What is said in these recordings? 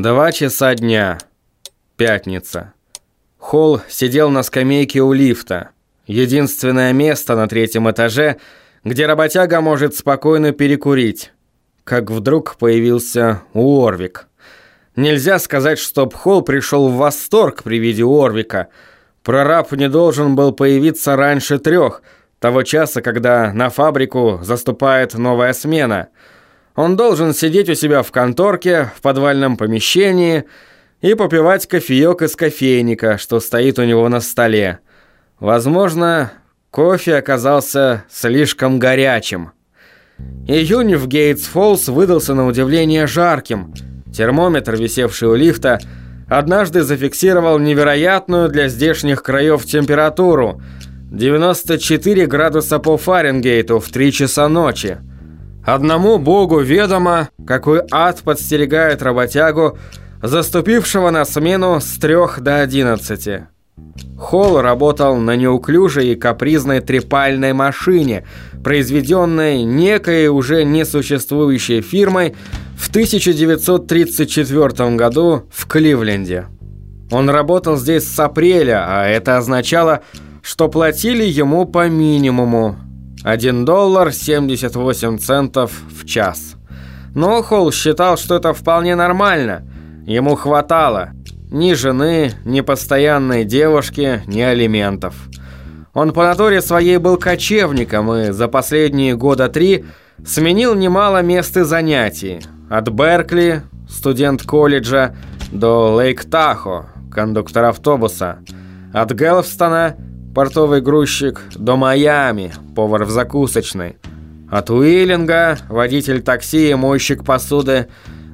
Два часа дня. Пятница. Холл сидел на скамейке у лифта. Единственное место на третьем этаже, где работяга может спокойно перекурить. Как вдруг появился Уорвик. Нельзя сказать, чтоб Холл пришел в восторг при виде Уорвика. Прораб не должен был появиться раньше трех, того часа, когда на фабрику заступает новая смена – он должен сидеть у себя в конторке, в подвальном помещении и попивать кофеек из кофейника, что стоит у него на столе. Возможно, кофе оказался слишком горячим. Июнь в Гейтс-Фоллс выдался на удивление жарким. Термометр, висевший у лифта, однажды зафиксировал невероятную для здешних краев температуру – 94 градуса по Фаренгейту в 3 часа ночи. Одному богу ведомо, какой ад подстерегает работягу, заступившего на смену с трех до одиннадцати. Холл работал на неуклюжей и капризной трепальной машине, произведенной некой уже несуществующей фирмой в 1934 году в Кливленде. Он работал здесь с апреля, а это означало, что платили ему по минимуму, 1 доллар 78 центов в час. Но Холл считал, что это вполне нормально. Ему хватало ни жены, ни постоянной девушки, ни алиментов. Он по натуре своей был кочевником и за последние года три сменил немало мест и занятий. От Беркли, студент колледжа, до Лейк-Тахо, кондуктор автобуса. От Гэлвстона – портовый грузчик, до Майами, повар в закусочной. От Уиллинга, водитель такси и мойщик посуды,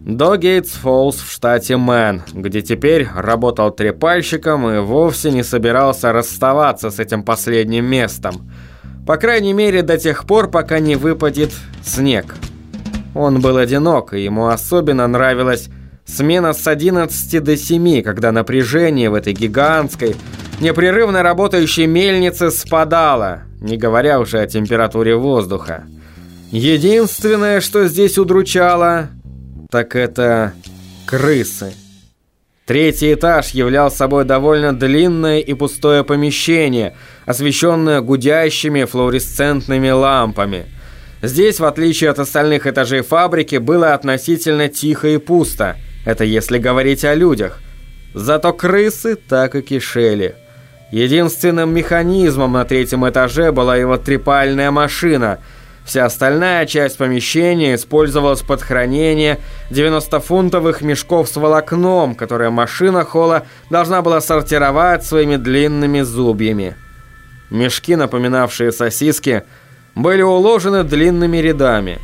до Гейтс-Фоллс в штате Мэн, где теперь работал трепальщиком и вовсе не собирался расставаться с этим последним местом. По крайней мере, до тех пор, пока не выпадет снег. Он был одинок, и ему особенно нравилась смена с 11 до 7, когда напряжение в этой гигантской, непрерывно работающей мельнице спадало, не говоря уже о температуре воздуха. Единственное, что здесь удручало, так это крысы. Третий этаж являл собой довольно длинное и пустое помещение, освещенное гудящими флуоресцентными лампами. Здесь, в отличие от остальных этажей фабрики, было относительно тихо и пусто. Это если говорить о людях. Зато крысы так и кишели. Единственным механизмом на третьем этаже была его трепальная машина. Вся остальная часть помещения использовалась под хранение 90-фунтовых мешков с волокном, которые машина Холла должна была сортировать своими длинными зубьями. Мешки, напоминавшие сосиски, были уложены длинными рядами.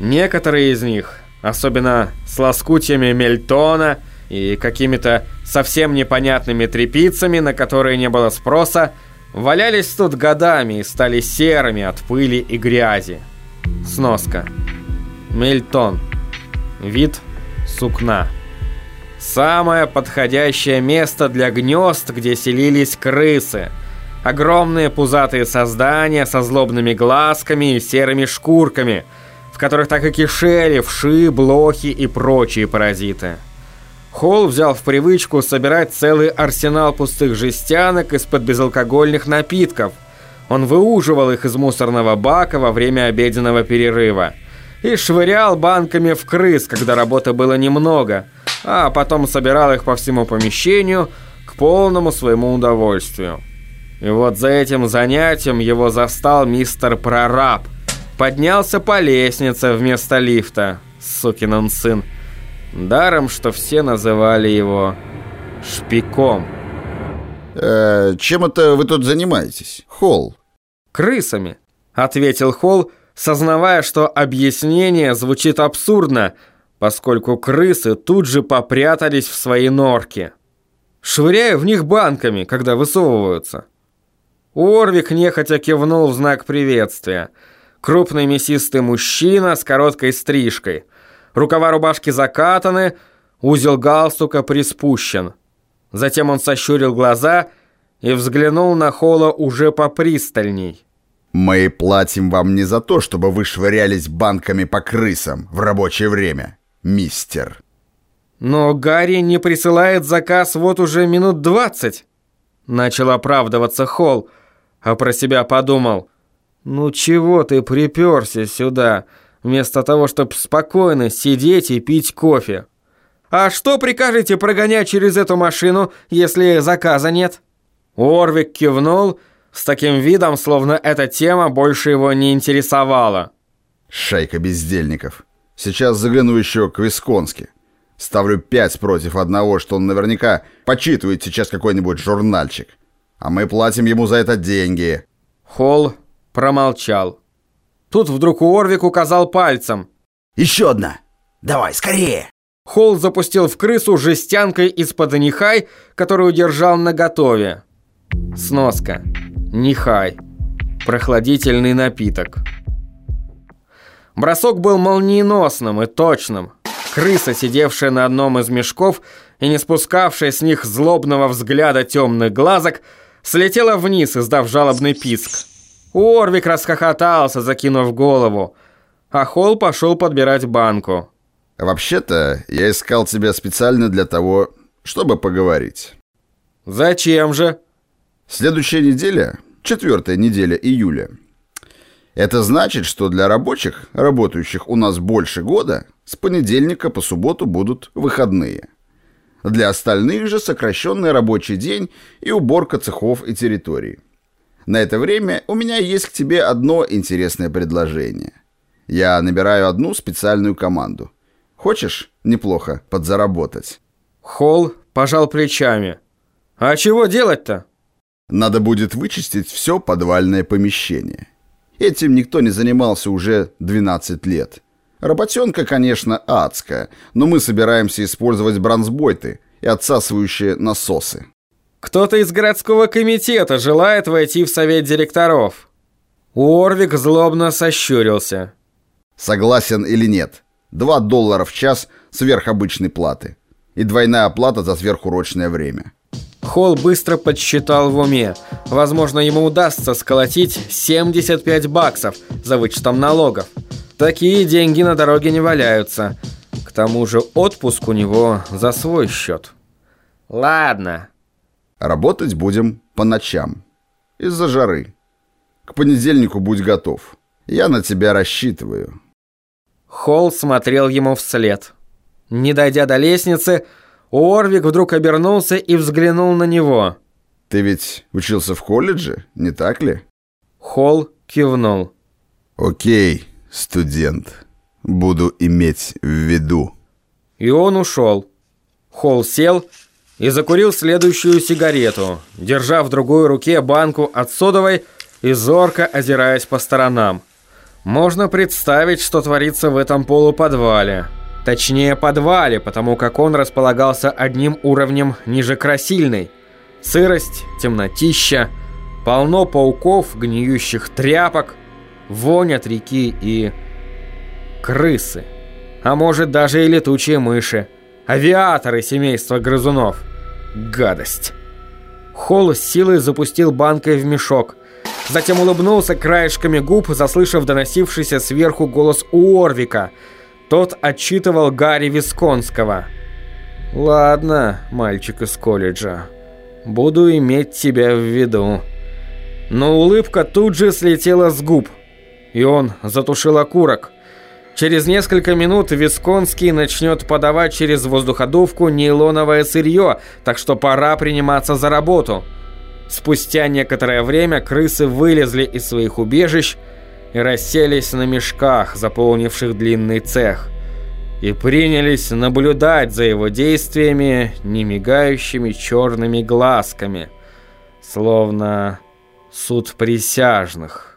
Некоторые из них, особенно с лоскутьями мельтона, и какими-то совсем непонятными трепицами, на которые не было спроса, валялись тут годами и стали серыми от пыли и грязи. Сноска. Мельтон. Вид сукна. Самое подходящее место для гнезд, где селились крысы. Огромные пузатые создания со злобными глазками и серыми шкурками, в которых так и кишели вши, блохи и прочие паразиты. Холл взял в привычку собирать целый арсенал пустых жестянок из-под безалкогольных напитков. Он выуживал их из мусорного бака во время обеденного перерыва и швырял банками в крыс, когда работы было немного, а потом собирал их по всему помещению к полному своему удовольствию. И вот за этим занятием его застал мистер Прораб. Поднялся по лестнице вместо лифта, сукин он сын. Даром, что все называли его шпиком. Э, чем это вы тут занимаетесь, Холл? Крысами, ответил Холл, сознавая, что объяснение звучит абсурдно, поскольку крысы тут же попрятались в свои норки. Швыряю в них банками, когда высовываются. Орвик нехотя кивнул в знак приветствия. Крупный мясистый мужчина с короткой стрижкой – Рукава рубашки закатаны, узел галстука приспущен. Затем он сощурил глаза и взглянул на Холла уже попристальней. «Мы платим вам не за то, чтобы вы швырялись банками по крысам в рабочее время, мистер». Но Гарри не присылает заказ вот уже минут двадцать. Начал оправдываться Холл, а про себя подумал. Ну чего ты приперся сюда, вместо того, чтобы спокойно сидеть и пить кофе? А что прикажете прогонять через эту машину, если заказа нет? Орвик кивнул с таким видом, словно эта тема больше его не интересовала. Шайка бездельников. Сейчас загляну еще к Висконски. Ставлю пять против одного, что он наверняка почитывает сейчас какой-нибудь журнальчик. А мы платим ему за это деньги. Холл промолчал. Тут вдруг Уорвик указал пальцем. «Еще одна! Давай, скорее!» Холл запустил в крысу жестянкой из-под нихай, которую держал наготове. Сноска. Нихай. Прохладительный напиток. Бросок был молниеносным и точным. Крыса, сидевшая на одном из мешков и не спускавшая с них злобного взгляда темных глазок, слетела вниз, издав жалобный писк. Орвик расхохотался, закинув голову, а Холл пошел подбирать банку. «Вообще-то, я искал тебя специально для того, чтобы поговорить». «Зачем же?» Следующая неделя, четвертая неделя июля. Это значит, что для рабочих, работающих у нас больше года, с понедельника по субботу будут выходные. Для остальных же сокращенный рабочий день и уборка цехов и территорий. На это время у меня есть к тебе одно интересное предложение. Я набираю одну специальную команду. Хочешь неплохо подзаработать? Холл пожал плечами. А чего делать-то? Надо будет вычистить все подвальное помещение. Этим никто не занимался уже 12 лет. Работенка, конечно, адская, но мы собираемся использовать бронзбойты и отсасывающие насосы. Кто-то из городского комитета желает войти в совет директоров. Уорвик злобно сощурился. Согласен или нет? 2 доллара в час сверх обычной платы. И двойная оплата за сверхурочное время. Холл быстро подсчитал в уме. Возможно, ему удастся сколотить 75 баксов за вычетом налогов. Такие деньги на дороге не валяются. К тому же отпуск у него за свой счет. Ладно. Работать будем по ночам. Из-за жары. К понедельнику будь готов. Я на тебя рассчитываю. Холл смотрел ему вслед. Не дойдя до лестницы, Орвик вдруг обернулся и взглянул на него. «Ты ведь учился в колледже, не так ли?» Холл кивнул. «Окей, студент. Буду иметь в виду». И он ушел. Холл сел и закурил следующую сигарету, держа в другой руке банку от содовой и зорко озираясь по сторонам. Можно представить, что творится в этом полуподвале. Точнее, подвале, потому как он располагался одним уровнем ниже красильной. Сырость, темнотища, полно пауков, гниющих тряпок, вонь от реки и... крысы. А может, даже и летучие мыши. Авиаторы семейства грызунов. Гадость. Холл с силой запустил банкой в мешок. Затем улыбнулся краешками губ, заслышав доносившийся сверху голос Уорвика – тот отчитывал Гарри Висконского. «Ладно, мальчик из колледжа, буду иметь тебя в виду». Но улыбка тут же слетела с губ, и он затушил окурок. Через несколько минут Висконский начнет подавать через воздуходувку нейлоновое сырье, так что пора приниматься за работу. Спустя некоторое время крысы вылезли из своих убежищ и расселись на мешках, заполнивших длинный цех, и принялись наблюдать за его действиями немигающими черными глазками, словно суд присяжных.